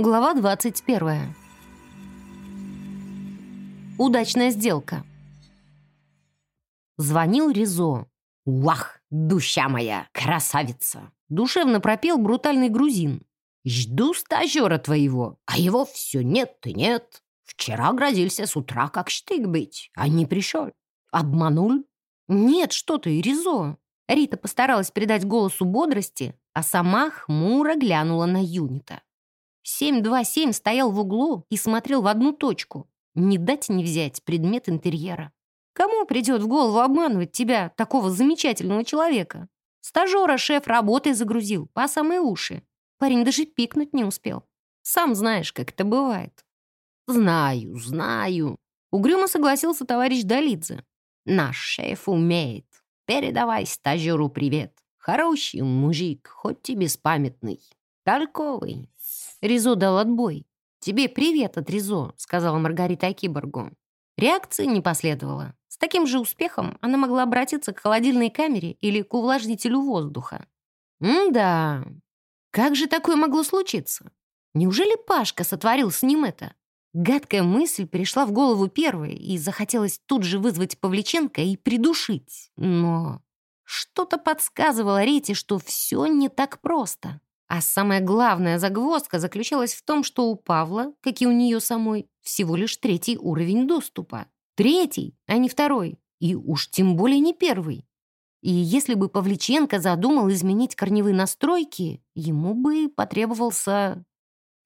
Глава 21. Удачная сделка. Звонил Ризо. «Вах, душа моя, красавица!» Душевно пропел брутальный грузин. «Жду стажера твоего, а его все нет и нет. Вчера грозился с утра как штык быть, а не пришел. Обманул?» «Нет, что ты, Ризо!» Рита постаралась придать голосу бодрости, а сама хмуро глянула на Юнита. 727 стоял в углу и смотрел в одну точку. Не дать не взять предмет интерьера. Кому придет в голову обманывать тебя, такого замечательного человека? Стажера шеф работой загрузил, по самые уши. Парень даже пикнуть не успел. Сам знаешь, как это бывает. «Знаю, знаю», — угрюмо согласился товарищ Долидзе. «Наш шеф умеет. Передавай стажеру привет. Хороший мужик, хоть и беспамятный. Толковый. Ризо дал отбой. «Тебе привет от Ризо», — сказала Маргарита Киборгу. Реакции не последовало. С таким же успехом она могла обратиться к холодильной камере или к увлажнителю воздуха. М-да, как же такое могло случиться? Неужели Пашка сотворил с ним это? Гадкая мысль пришла в голову первой, и захотелось тут же вызвать Павличенко и придушить. Но что-то подсказывало Рите, что все не так просто. А самая главная загвоздка заключалась в том, что у Павла, как и у нее самой, всего лишь третий уровень доступа. Третий, а не второй. И уж тем более не первый. И если бы Павличенко задумал изменить корневые настройки, ему бы потребовался...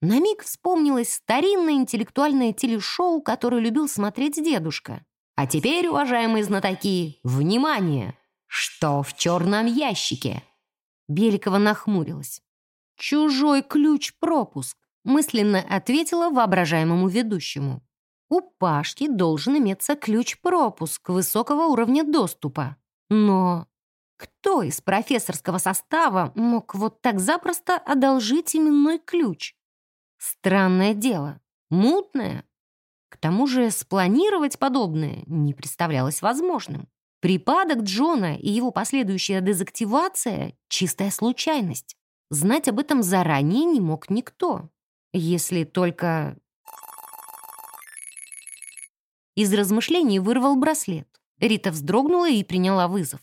На миг вспомнилось старинное интеллектуальное телешоу, которое любил смотреть дедушка. А теперь, уважаемые знатоки, внимание! Что в черном ящике? Беликова нахмурилась. «Чужой ключ-пропуск», — мысленно ответила воображаемому ведущему. «У Пашки должен иметься ключ-пропуск высокого уровня доступа. Но кто из профессорского состава мог вот так запросто одолжить именной ключ? Странное дело, мутное. К тому же спланировать подобное не представлялось возможным. Припадок Джона и его последующая дезактивация — чистая случайность. Знать об этом заранее не мог никто. Если только... Из размышлений вырвал браслет. Рита вздрогнула и приняла вызов.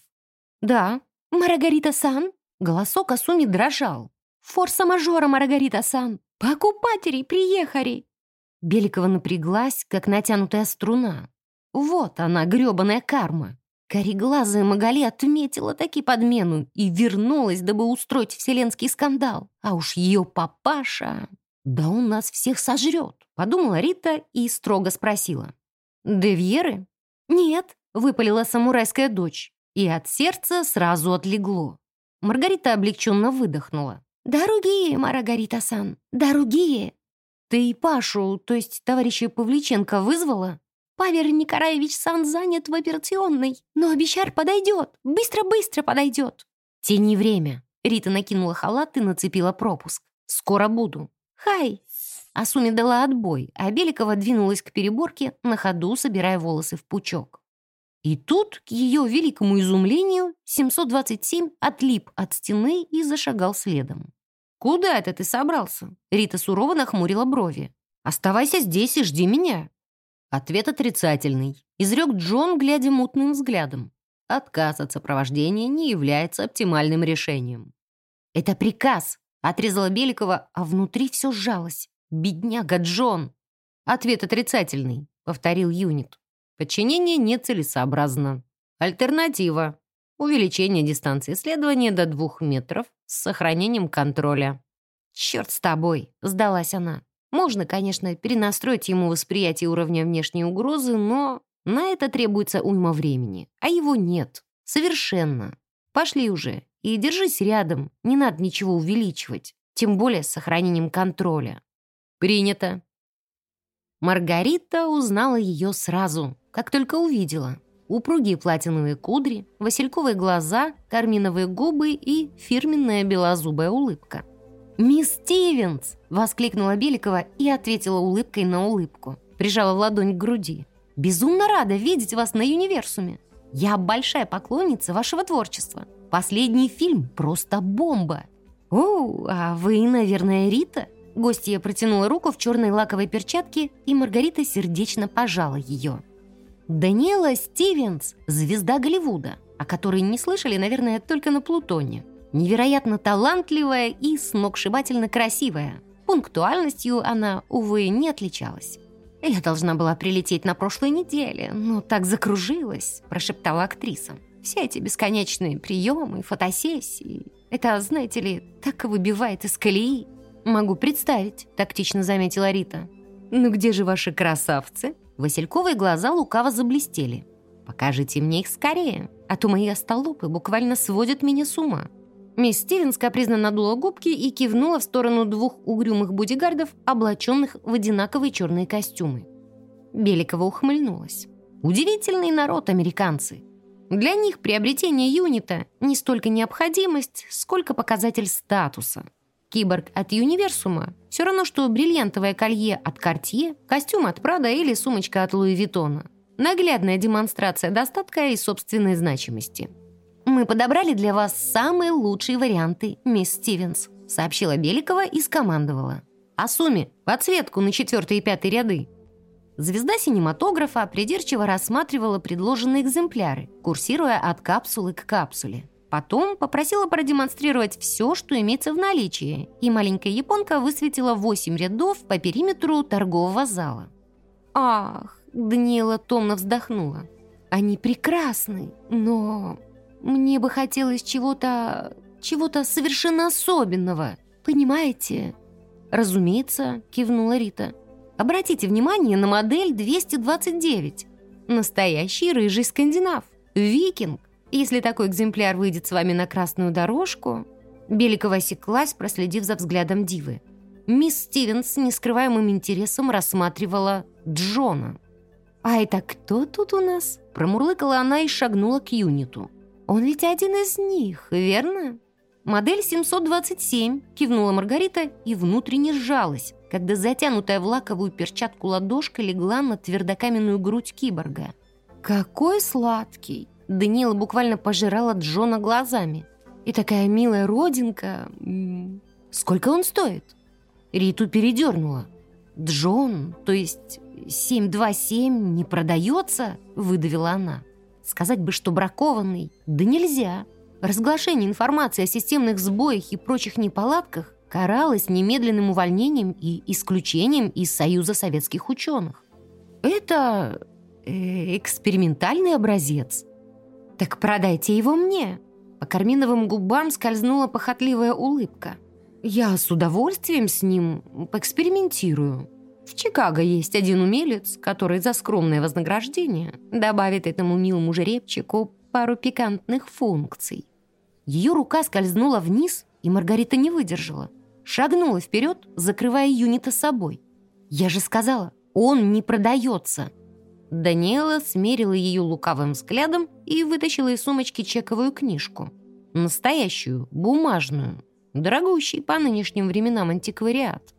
«Да, Маргарита-сан?» Голосок Асуми дрожал. «Форса-мажора, Маргарита-сан! Покупатели приехали!» Беликова напряглась, как натянутая струна. Вот она, грёбаная карма. Кореглазая Магали отметила таки подмену и вернулась, дабы устроить вселенский скандал. А уж ее папаша... «Да он нас всех сожрет», — подумала Рита и строго спросила. «Девьеры?» «Нет», — выпалила самурайская дочь. И от сердца сразу отлегло. Маргарита облегченно выдохнула. «Дорогие, Маргарита-сан, дорогие!» «Ты Пашу, то есть товарища Павличенко, вызвала?» Павел Николаевич Сан занят в операционной, но Обещар подойдет, быстро-быстро подойдет. Тяни время. Рита накинула халат и нацепила пропуск. Скоро буду. Хай. Асуми дала отбой, а Беликова двинулась к переборке, на ходу собирая волосы в пучок. И тут, к ее великому изумлению, 727 отлип от стены и зашагал следом. «Куда это ты собрался?» Рита сурово нахмурила брови. «Оставайся здесь и жди меня». Ответ отрицательный. Изрек Джон, глядя мутным взглядом. Отказ от сопровождения не является оптимальным решением. «Это приказ!» — отрезала Беликова, а внутри все сжалось. «Бедняга Джон!» «Ответ отрицательный», — повторил юнит. «Подчинение нецелесообразно. Альтернатива. Увеличение дистанции исследования до двух метров с сохранением контроля». «Черт с тобой!» — сдалась она. Можно, конечно, перенастроить ему восприятие уровня внешней угрозы, но на это требуется уйма времени, а его нет. Совершенно. Пошли уже и держись рядом, не надо ничего увеличивать, тем более с сохранением контроля. Принято. Маргарита узнала ее сразу, как только увидела. Упругие платиновые кудри, васильковые глаза, карминовые губы и фирменная белозубая улыбка. «Мисс Стивенс!» — воскликнула Беликова и ответила улыбкой на улыбку. Прижала ладонь к груди. «Безумно рада видеть вас на универсуме. Я большая поклонница вашего творчества. Последний фильм просто бомба!» «О, а вы, наверное, Рита?» Гостья протянула руку в черной лаковой перчатке, и Маргарита сердечно пожала ее. Даниэла Стивенс – звезда Голливуда, о которой не слышали, наверное, только на Плутоне. Невероятно талантливая и сногсшибательно красивая. Пунктуальностью она, увы, не отличалась. «Я должна была прилететь на прошлой неделе, но так закружилась», – прошептала актриса. «Все эти бесконечные приемы, фотосессии. Это, знаете ли, так выбивает из колеи». «Могу представить», – тактично заметила Рита. «Ну где же ваши красавцы?» Васильковые глаза лукаво заблестели. «Покажите мне их скорее, а то мои остолопы буквально сводят меня с ума». Мисс Стивенс капризно надула губки и кивнула в сторону двух угрюмых бодигардов, облаченных в одинаковые черные костюмы. Беликова ухмыльнулась. «Удивительный народ американцы. Для них приобретение юнита не столько необходимость, сколько показатель статуса. Киборг от Юниверсума все равно, что бриллиантовое колье от Картье, костюм от Прада или сумочка от Луи Виттона. Наглядная демонстрация достатка и собственной значимости. «Мы подобрали для вас самые лучшие варианты, мисс Стивенс», сообщила Беликова и скомандовала. «Асуми, подсветку на четвертый и пятый ряды». Звезда синематографа придирчиво рассматривала предложенные экземпляры, курсируя от капсулы к капсуле. Потом попросила продемонстрировать все, что имеется в наличии, и маленькая японка высветила 8 рядов по периметру торгового зала. «Ах!» — Даниэла томно вздохнула. «Они прекрасны, но мне бы хотелось чего-то... чего-то совершенно особенного, понимаете?» «Разумеется», — кивнула Рита. «Обратите внимание на модель 229. Настоящий рыжий скандинав. Викинг. Если такой экземпляр выйдет с вами на красную дорожку...» Беликова осеклась, проследив за взглядом Дивы. Мисс Стивенс с нескрываемым интересом рассматривала Джона. «А это кто тут у нас?» Промурлыкала она и шагнула к юниту. «Он ведь один из них, верно?» «Модель 727», — кивнула Маргарита и внутренне сжалась, когда затянутая в лаковую перчатку ладошка легла на твердокаменную грудь киборга. «Какой сладкий!» Даниэла буквально пожирала Джона глазами. И такая милая родинка... Сколько он стоит? Риту передернула. «Джон, то есть 727, не продается?» — выдавила она. «Сказать бы, что бракованный, да нельзя. Разглашение информации о системных сбоях и прочих неполадках каралось немедленным увольнением и исключением из Союза советских ученых. Это э, экспериментальный образец. «Так продайте его мне!» По карминовым губам скользнула похотливая улыбка. «Я с удовольствием с ним поэкспериментирую. В Чикаго есть один умелец, который за скромное вознаграждение добавит этому милому жеребчику пару пикантных функций». Ее рука скользнула вниз, и Маргарита не выдержала. Шагнула вперед, закрывая юнита собой. «Я же сказала, он не продается!» Даниэла смерила ее лукавым взглядом и вытащила из сумочки чековую книжку. Настоящую, бумажную, дорогущий по нынешним временам антиквариат.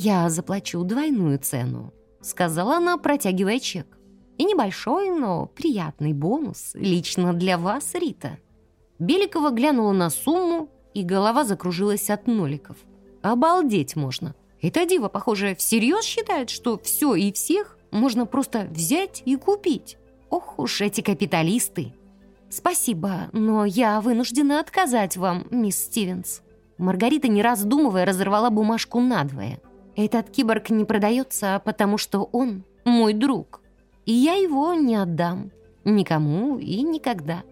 «Я заплачу двойную цену», — сказала она, протягивая чек. «И небольшой, но приятный бонус лично для вас, Рита». Беликова глянула на сумму, и голова закружилась от ноликов. «Обалдеть можно! Эта дива, похоже, всерьез считает, что все и всех можно просто взять и купить. Ох уж эти капиталисты. Спасибо, но я вынуждена отказать вам, мисс Стивенс. Маргарита, не раздумывая, разорвала бумажку надвое. Этот киборг не продается, потому что он мой друг. И я его не отдам. Никому и никогда.